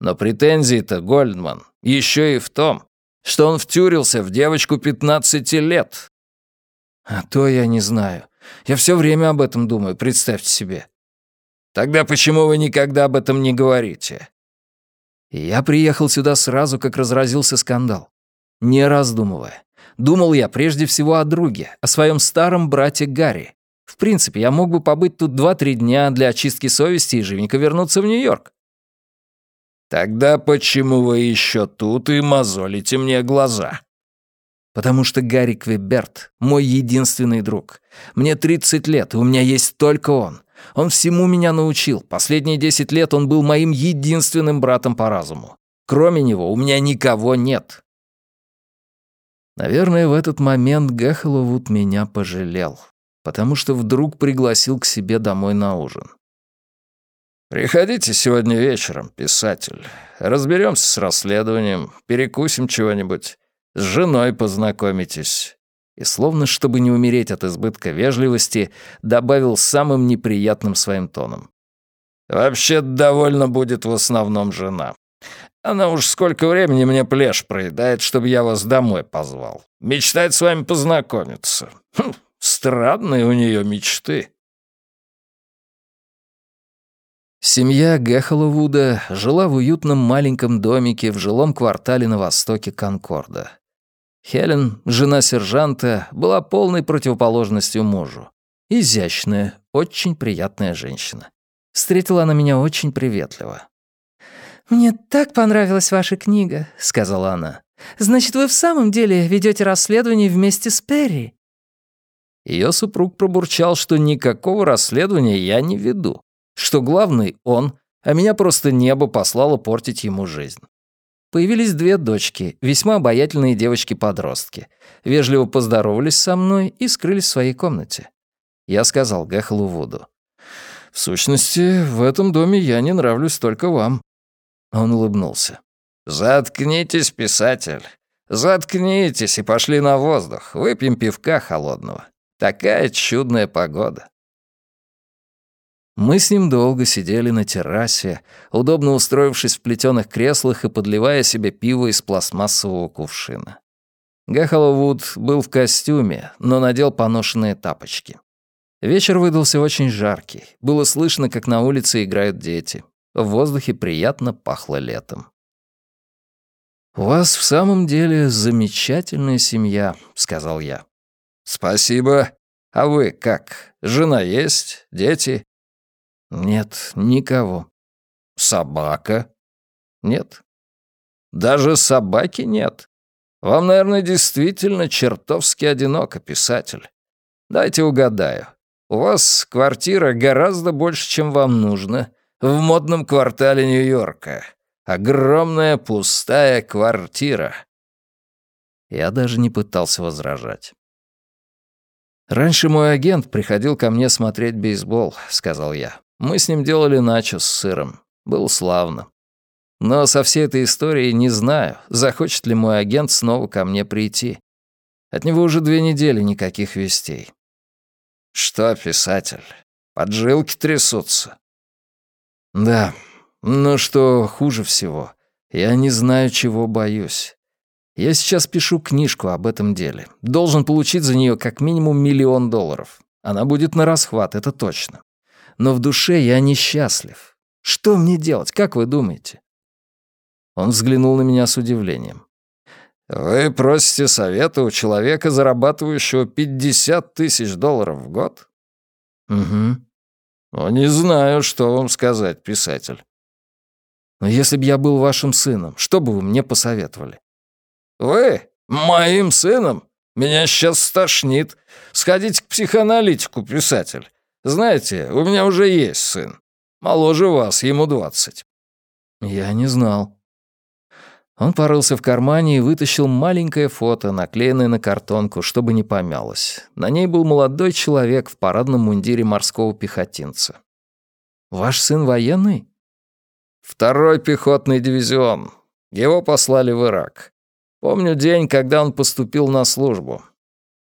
Но претензии-то, Гольдман, еще и в том, что он втюрился в девочку 15 лет. А то я не знаю. Я все время об этом думаю, представьте себе. Тогда почему вы никогда об этом не говорите?» Я приехал сюда сразу, как разразился скандал. Не раздумывая. Думал я прежде всего о друге, о своем старом брате Гарри. В принципе, я мог бы побыть тут два-три дня для очистки совести и живенько вернуться в Нью-Йорк. «Тогда почему вы еще тут и мозолите мне глаза?» «Потому что Гарри Квеберт — мой единственный друг. Мне 30 лет, и у меня есть только он. Он всему меня научил. Последние десять лет он был моим единственным братом по разуму. Кроме него у меня никого нет. Наверное, в этот момент Гэхеловуд меня пожалел, потому что вдруг пригласил к себе домой на ужин. «Приходите сегодня вечером, писатель. Разберемся с расследованием, перекусим чего-нибудь. С женой познакомитесь и, словно чтобы не умереть от избытка вежливости, добавил самым неприятным своим тоном. «Вообще довольно будет в основном жена. Она уж сколько времени мне плешь проедает, чтобы я вас домой позвал. Мечтает с вами познакомиться. Хм, странные у нее мечты». Семья Гехоловуда жила в уютном маленьком домике в жилом квартале на востоке Конкорда. Хелен, жена сержанта, была полной противоположностью мужу. Изящная, очень приятная женщина. Встретила она меня очень приветливо. «Мне так понравилась ваша книга», — сказала она. «Значит, вы в самом деле ведете расследование вместе с Перри?» Ее супруг пробурчал, что никакого расследования я не веду что главный он, а меня просто небо послало портить ему жизнь. Появились две дочки, весьма обаятельные девочки-подростки. Вежливо поздоровались со мной и скрылись в своей комнате. Я сказал Гэхлу Вуду. «В сущности, в этом доме я не нравлюсь только вам». Он улыбнулся. «Заткнитесь, писатель. Заткнитесь и пошли на воздух. Выпьем пивка холодного. Такая чудная погода». Мы с ним долго сидели на террасе, удобно устроившись в плетеных креслах и подливая себе пиво из пластмассового кувшина. Гахаловуд был в костюме, но надел поношенные тапочки. Вечер выдался очень жаркий. Было слышно, как на улице играют дети. В воздухе приятно пахло летом. «У вас в самом деле замечательная семья», — сказал я. «Спасибо. А вы как? Жена есть? Дети?» Нет, никого. Собака? Нет. Даже собаки нет. Вам, наверное, действительно чертовски одиноко, писатель. Дайте угадаю. У вас квартира гораздо больше, чем вам нужно, в модном квартале Нью-Йорка. Огромная пустая квартира. Я даже не пытался возражать. «Раньше мой агент приходил ко мне смотреть бейсбол», — сказал я. Мы с ним делали начо с сыром. Было славно. Но со всей этой историей не знаю, захочет ли мой агент снова ко мне прийти. От него уже две недели никаких вестей. Что, писатель, поджилки трясутся? Да, но что хуже всего, я не знаю, чего боюсь. Я сейчас пишу книжку об этом деле. Должен получить за нее как минимум миллион долларов. Она будет на расхват, это точно но в душе я несчастлив. Что мне делать, как вы думаете?» Он взглянул на меня с удивлением. «Вы просите совета у человека, зарабатывающего 50 тысяч долларов в год?» «Угу». «Ну, не знаю, что вам сказать, писатель». «Но если бы я был вашим сыном, что бы вы мне посоветовали?» «Вы? Моим сыном? Меня сейчас стошнит. Сходите к психоаналитику, писатель. Знаете, у меня уже есть сын. Моложе вас, ему двадцать». «Я не знал». Он порылся в кармане и вытащил маленькое фото, наклеенное на картонку, чтобы не помялось. На ней был молодой человек в парадном мундире морского пехотинца. «Ваш сын военный?» «Второй пехотный дивизион. Его послали в Ирак. Помню день, когда он поступил на службу.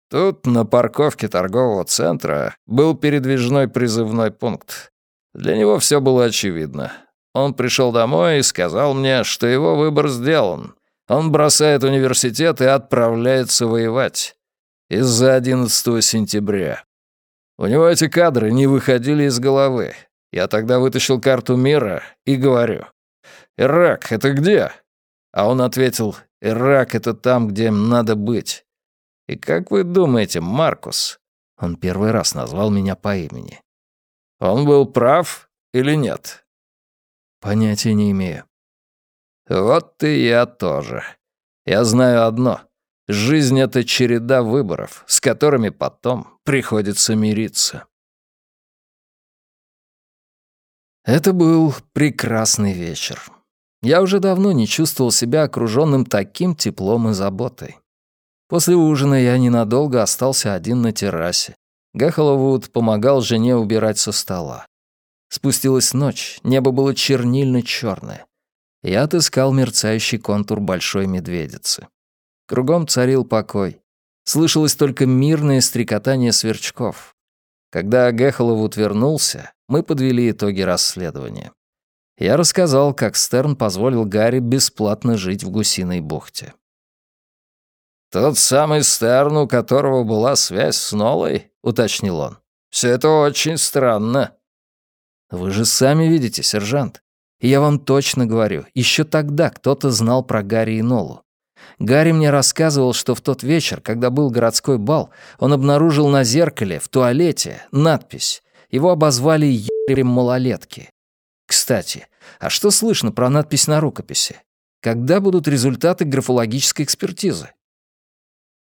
Тут, на парковке торгового центра, был передвижной призывной пункт. Для него все было очевидно. Он пришел домой и сказал мне, что его выбор сделан. Он бросает университет и отправляется воевать. Из-за 11 сентября. У него эти кадры не выходили из головы. Я тогда вытащил карту мира и говорю, «Ирак, это где?» А он ответил, «Ирак — это там, где надо быть». И как вы думаете, Маркус, он первый раз назвал меня по имени, он был прав или нет? Понятия не имею. Вот и я тоже. Я знаю одно. Жизнь — это череда выборов, с которыми потом приходится мириться. Это был прекрасный вечер. Я уже давно не чувствовал себя окруженным таким теплом и заботой. После ужина я ненадолго остался один на террасе. Гахаловуд помогал жене убирать со стола. Спустилась ночь, небо было чернильно черное Я отыскал мерцающий контур большой медведицы. Кругом царил покой. Слышалось только мирное стрекотание сверчков. Когда Гехоловуд вернулся, мы подвели итоги расследования. Я рассказал, как Стерн позволил Гарри бесплатно жить в Гусиной бухте. «Тот самый Стерн, у которого была связь с Нолой?» — уточнил он. «Все это очень странно». Вы же сами видите, сержант. И я вам точно говорю, еще тогда кто-то знал про Гарри и Нолу. Гарри мне рассказывал, что в тот вечер, когда был городской бал, он обнаружил на зеркале, в туалете, надпись. Его обозвали «Ерем малолетки». Кстати, а что слышно про надпись на рукописи? Когда будут результаты графологической экспертизы?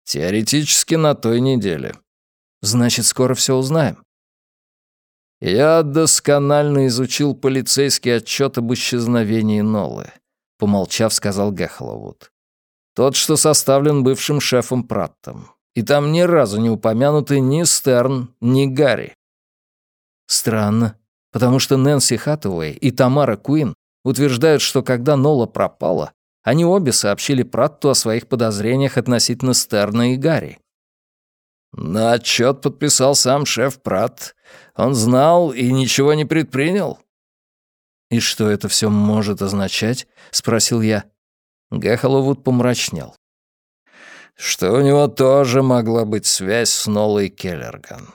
Теоретически на той неделе. Значит, скоро все узнаем. Я досконально изучил полицейский отчет об исчезновении Нолы, помолчав, сказал Гехловуд. Тот, что составлен бывшим шефом Праттом. И там ни разу не упомянуты ни Стерн, ни Гарри. Странно, потому что Нэнси Хаттуэй и Тамара Куин утверждают, что когда Нола пропала, они обе сообщили Пратту о своих подозрениях относительно Стерна и Гарри. На отчет подписал сам шеф Пратт. Он знал и ничего не предпринял. «И что это все может означать?» — спросил я. Гэхоловуд помрачнел. Что у него тоже могла быть связь с Нолой Келлерган.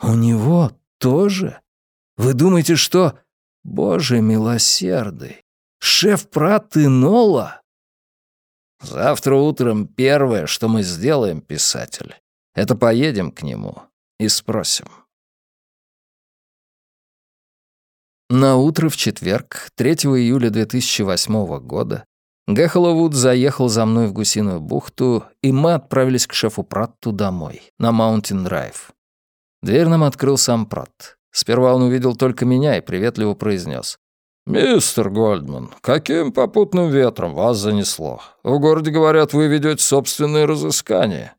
«У него тоже? Вы думаете, что...» «Боже милосердый! Шеф Пратт и Нола?» «Завтра утром первое, что мы сделаем, писатель, это поедем к нему и спросим». На утро в четверг, 3 июля 2008 года, Гэхоловуд заехал за мной в Гусиную бухту, и мы отправились к шефу Пратту домой, на Маунтин Драйв. Дверь нам открыл сам Пратт. Сперва он увидел только меня и приветливо произнес: «Мистер Гольдман, каким попутным ветром вас занесло? В городе, говорят, вы ведете собственные разыскания».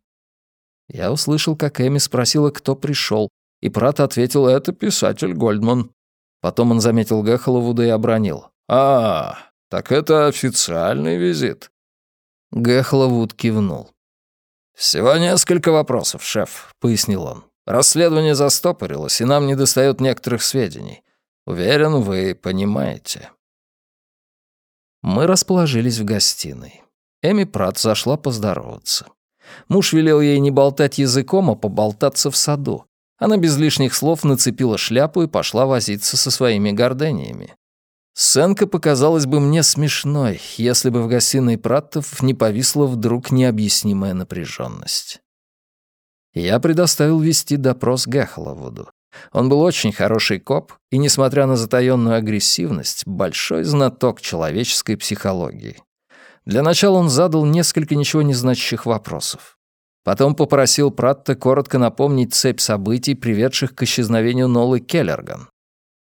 Я услышал, как Эми спросила, кто пришел, и Пратт ответил, это писатель Гольдман. Потом он заметил Гэхоловуда и обронил. «А, «Так это официальный визит?» Гэхловуд кивнул. «Всего несколько вопросов, шеф», — пояснил он. «Расследование застопорилось, и нам недостает некоторых сведений. Уверен, вы понимаете». Мы расположились в гостиной. Эми Прат зашла поздороваться. Муж велел ей не болтать языком, а поболтаться в саду. Она без лишних слов нацепила шляпу и пошла возиться со своими гордениями. Сценка показалась бы мне смешной, если бы в гостиной Праттов не повисла вдруг необъяснимая напряженность. Я предоставил вести допрос Гехоловуду. Он был очень хороший коп и, несмотря на затаённую агрессивность, большой знаток человеческой психологии. Для начала он задал несколько ничего не значащих вопросов. Потом попросил Пратта коротко напомнить цепь событий, приведших к исчезновению Нолы Келлерган.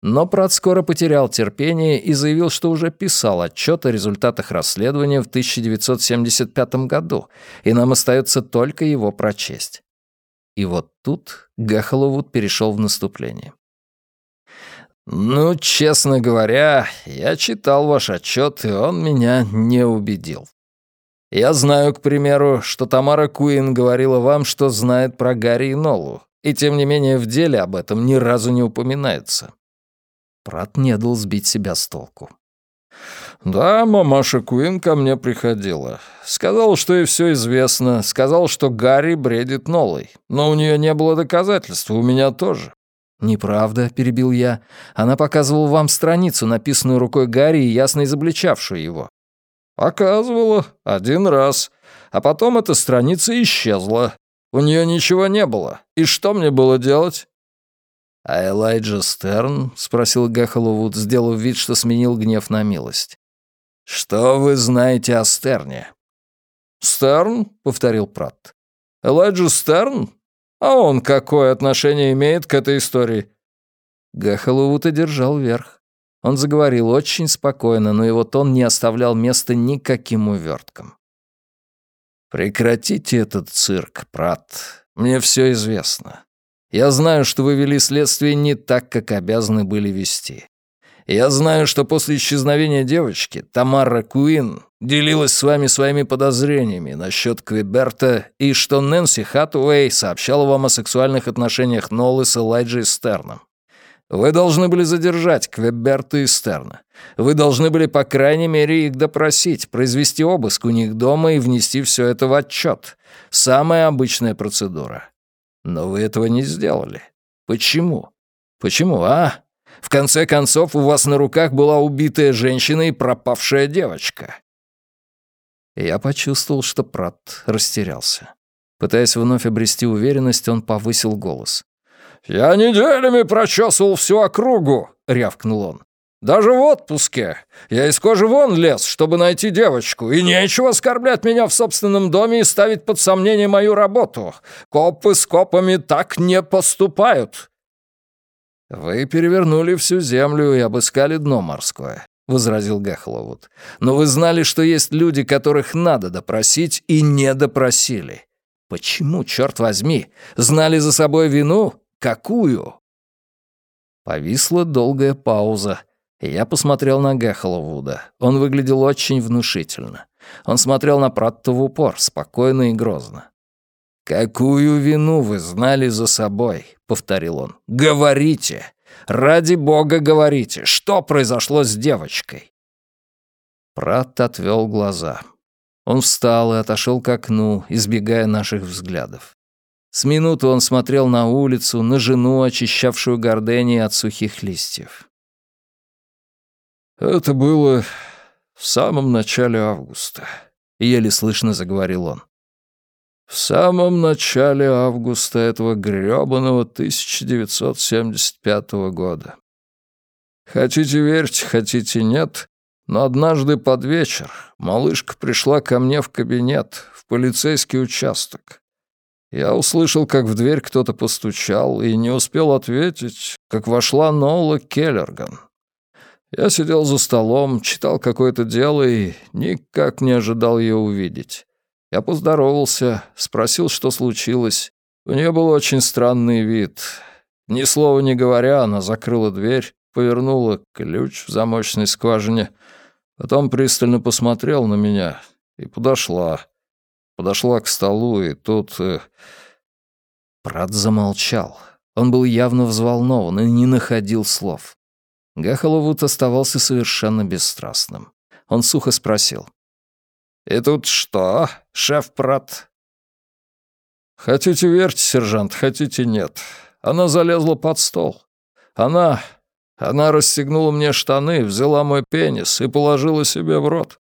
Но Прат скоро потерял терпение и заявил, что уже писал отчет о результатах расследования в 1975 году, и нам остается только его прочесть. И вот тут Гахоловуд перешел в наступление. «Ну, честно говоря, я читал ваш отчет, и он меня не убедил. Я знаю, к примеру, что Тамара Куин говорила вам, что знает про Гарри и Нолу, и тем не менее в деле об этом ни разу не упоминается. Прат не дал сбить себя с толку. «Да, мамаша Куин ко мне приходила. Сказала, что ей все известно. Сказала, что Гарри бредит Нолой. Но у нее не было доказательств, у меня тоже». «Неправда», — перебил я. «Она показывала вам страницу, написанную рукой Гарри и ясно изобличавшую его». «Показывала. Один раз. А потом эта страница исчезла. У нее ничего не было. И что мне было делать?» «А Элайджа Стерн?» — спросил Гэхоловуд, сделав вид, что сменил гнев на милость. «Что вы знаете о Стерне?» «Стерн?» — повторил Пратт. «Элайджа Стерн? А он какое отношение имеет к этой истории?» Гэхоловуд одержал верх. Он заговорил очень спокойно, но его тон не оставлял места никаким уверткам. «Прекратите этот цирк, Пратт. Мне все известно. Я знаю, что вы вели следствие не так, как обязаны были вести. Я знаю, что после исчезновения девочки Тамара Куин делилась с вами своими подозрениями насчет Квеберта и что Нэнси Хатуэй сообщала вам о сексуальных отношениях Нолы с Элайджей Стерном. Вы должны были задержать Квеберта и Стерна. Вы должны были, по крайней мере, их допросить, произвести обыск у них дома и внести все это в отчет. Самая обычная процедура. Но вы этого не сделали. Почему? Почему, а? В конце концов, у вас на руках была убитая женщина и пропавшая девочка». Я почувствовал, что Пратт растерялся. Пытаясь вновь обрести уверенность, он повысил голос. «Я неделями прочесывал всю округу», — рявкнул он. «Даже в отпуске. Я из кожи вон лез, чтобы найти девочку, и нечего оскорблять меня в собственном доме и ставить под сомнение мою работу. Копы с копами так не поступают». «Вы перевернули всю землю и обыскали дно морское», — возразил Гахловуд. «Но вы знали, что есть люди, которых надо допросить, и не допросили. Почему, черт возьми, знали за собой вину? Какую?» Повисла долгая пауза, я посмотрел на Гехоловуда. Он выглядел очень внушительно. Он смотрел на Пратта в упор, спокойно и грозно. «Какую вину вы знали за собой?» — повторил он. «Говорите! Ради бога говорите! Что произошло с девочкой?» Пратт отвел глаза. Он встал и отошел к окну, избегая наших взглядов. С минуту он смотрел на улицу, на жену, очищавшую гордени от сухих листьев. «Это было в самом начале августа», — еле слышно заговорил он. «В самом начале августа этого грёбаного 1975 года. Хотите верьте, хотите нет, но однажды под вечер малышка пришла ко мне в кабинет, в полицейский участок. Я услышал, как в дверь кто-то постучал, и не успел ответить, как вошла Нола Келлерган. Я сидел за столом, читал какое-то дело и никак не ожидал ее увидеть. Я поздоровался, спросил, что случилось. У нее был очень странный вид. Ни слова не говоря, она закрыла дверь, повернула ключ в замочной скважине, потом пристально посмотрела на меня и подошла. Подошла к столу, и тут... Э... Прат замолчал. Он был явно взволнован и не находил слов. Гахаловуд оставался совершенно бесстрастным. Он сухо спросил. «И тут что, шеф Прат?» «Хотите верьте, сержант, хотите нет. Она залезла под стол. Она... Она расстегнула мне штаны, взяла мой пенис и положила себе в рот».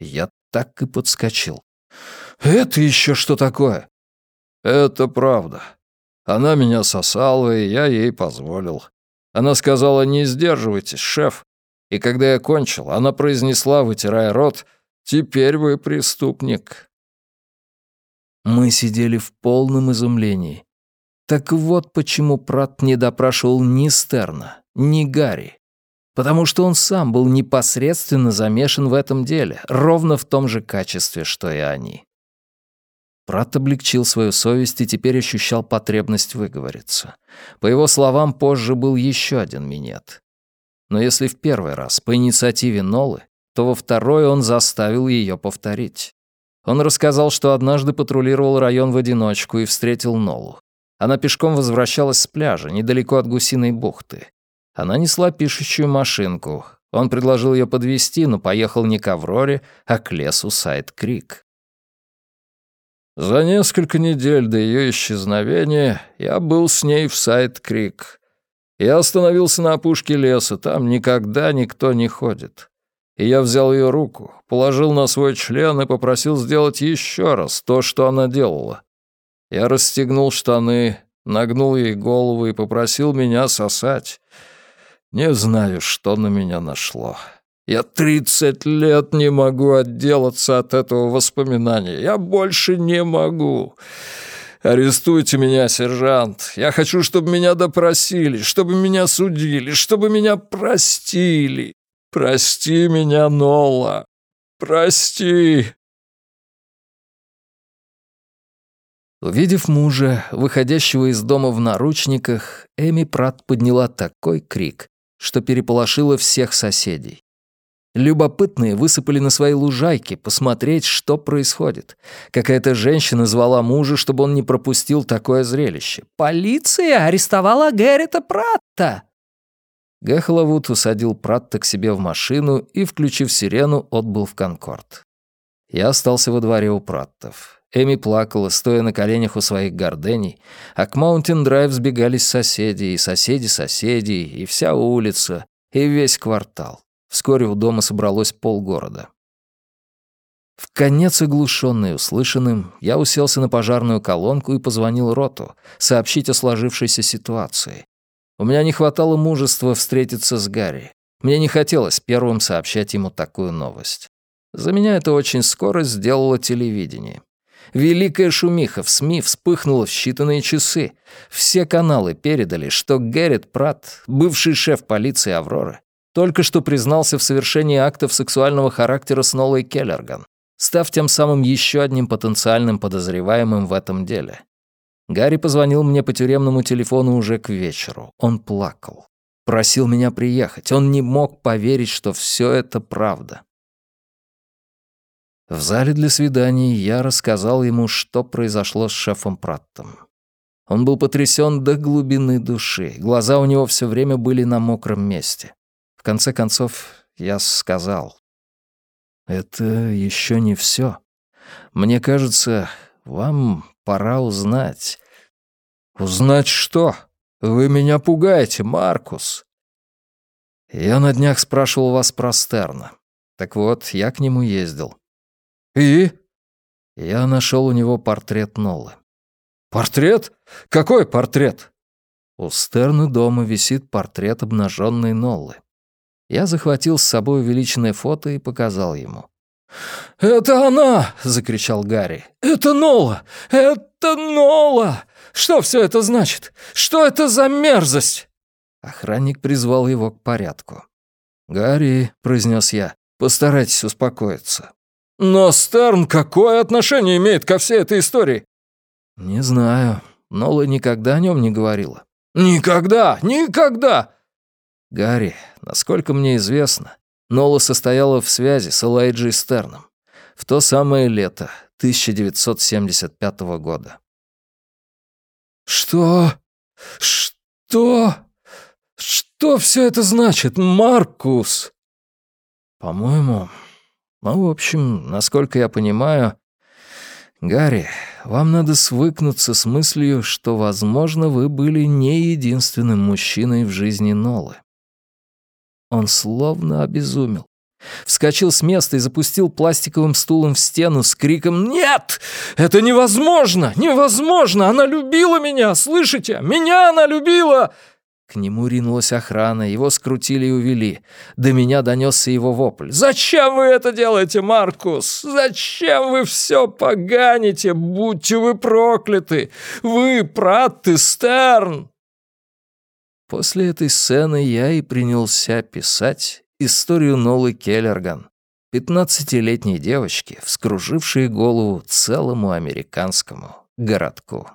Я так и подскочил. «Это еще что такое?» «Это правда. Она меня сосала, и я ей позволил. Она сказала, не сдерживайтесь, шеф. И когда я кончил, она произнесла, вытирая рот, «Теперь вы преступник». Мы сидели в полном изумлении. Так вот почему Прат не допрашивал ни Стерна, ни Гарри. Потому что он сам был непосредственно замешан в этом деле, ровно в том же качестве, что и они. Прат облегчил свою совесть и теперь ощущал потребность выговориться. По его словам, позже был еще один минет. Но если в первый раз по инициативе Нолы, то во второй он заставил ее повторить. Он рассказал, что однажды патрулировал район в одиночку и встретил Нолу. Она пешком возвращалась с пляжа, недалеко от Гусиной бухты. Она несла пишущую машинку. Он предложил ее подвести, но поехал не к Авроре, а к лесу Сайд-Крик. За несколько недель до ее исчезновения я был с ней в Сайт-Крик. Я остановился на опушке леса, там никогда никто не ходит. И я взял ее руку, положил на свой член и попросил сделать еще раз то, что она делала. Я расстегнул штаны, нагнул ей голову и попросил меня сосать. Не знаю, что на меня нашло. Я тридцать лет не могу отделаться от этого воспоминания. Я больше не могу. Арестуйте меня, сержант. Я хочу, чтобы меня допросили, чтобы меня судили, чтобы меня простили. Прости меня, Нола. Прости. Увидев мужа, выходящего из дома в наручниках, Эми Прат подняла такой крик, что переполошила всех соседей. Любопытные высыпали на свои лужайки посмотреть, что происходит. Какая-то женщина звала мужа, чтобы он не пропустил такое зрелище. «Полиция арестовала Гэррита Пратта!» Гэхаловуд усадил Пратта к себе в машину и, включив сирену, отбыл в Конкорд. Я остался во дворе у Праттов. Эми плакала, стоя на коленях у своих гардений, а к Маунтин-Драйв сбегались соседи, и соседи соседей, и вся улица, и весь квартал. Вскоре у дома собралось полгорода. В конец оглушенный услышанным, я уселся на пожарную колонку и позвонил Роту, сообщить о сложившейся ситуации. У меня не хватало мужества встретиться с Гарри. Мне не хотелось первым сообщать ему такую новость. За меня это очень скоро сделало телевидение. Великая шумиха в СМИ вспыхнула в считанные часы. Все каналы передали, что Гэррит Пратт, бывший шеф полиции Авроры, только что признался в совершении актов сексуального характера с Нолой Келлерган, став тем самым еще одним потенциальным подозреваемым в этом деле. Гарри позвонил мне по тюремному телефону уже к вечеру. Он плакал. Просил меня приехать. Он не мог поверить, что все это правда. В зале для свиданий я рассказал ему, что произошло с шефом Праттом. Он был потрясен до глубины души. Глаза у него все время были на мокром месте. В конце концов, я сказал, это еще не все. Мне кажется, вам пора узнать. Узнать что? Вы меня пугаете, Маркус. Я на днях спрашивал вас про Стерна. Так вот, я к нему ездил. И? Я нашел у него портрет Нолы. Портрет? Какой портрет? У Стерна дома висит портрет обнаженной Нолы. Я захватил с собой увеличенное фото и показал ему. «Это она!» — закричал Гарри. «Это Нола! Это Нола! Что все это значит? Что это за мерзость?» Охранник призвал его к порядку. «Гарри», — произнес я, — «постарайтесь успокоиться». «Но Стерн какое отношение имеет ко всей этой истории?» «Не знаю. Нола никогда о нем не говорила». «Никогда! Никогда!» «Гарри, насколько мне известно, Нола состояла в связи с Элайджей Стерном в то самое лето 1975 года. «Что? Что? Что все это значит, Маркус?» «По-моему, ну, в общем, насколько я понимаю, Гарри, вам надо свыкнуться с мыслью, что, возможно, вы были не единственным мужчиной в жизни Нолы. Он словно обезумел. Вскочил с места и запустил пластиковым стулом в стену с криком «Нет! Это невозможно! Невозможно! Она любила меня! Слышите? Меня она любила!» К нему ринулась охрана, его скрутили и увели. До меня донесся его вопль. «Зачем вы это делаете, Маркус? Зачем вы все поганите? Будьте вы прокляты! Вы, Пратт и Стерн!» После этой сцены я и принялся писать историю Нолы Келлерган, пятнадцатилетней девочки, вскружившей голову целому американскому городку.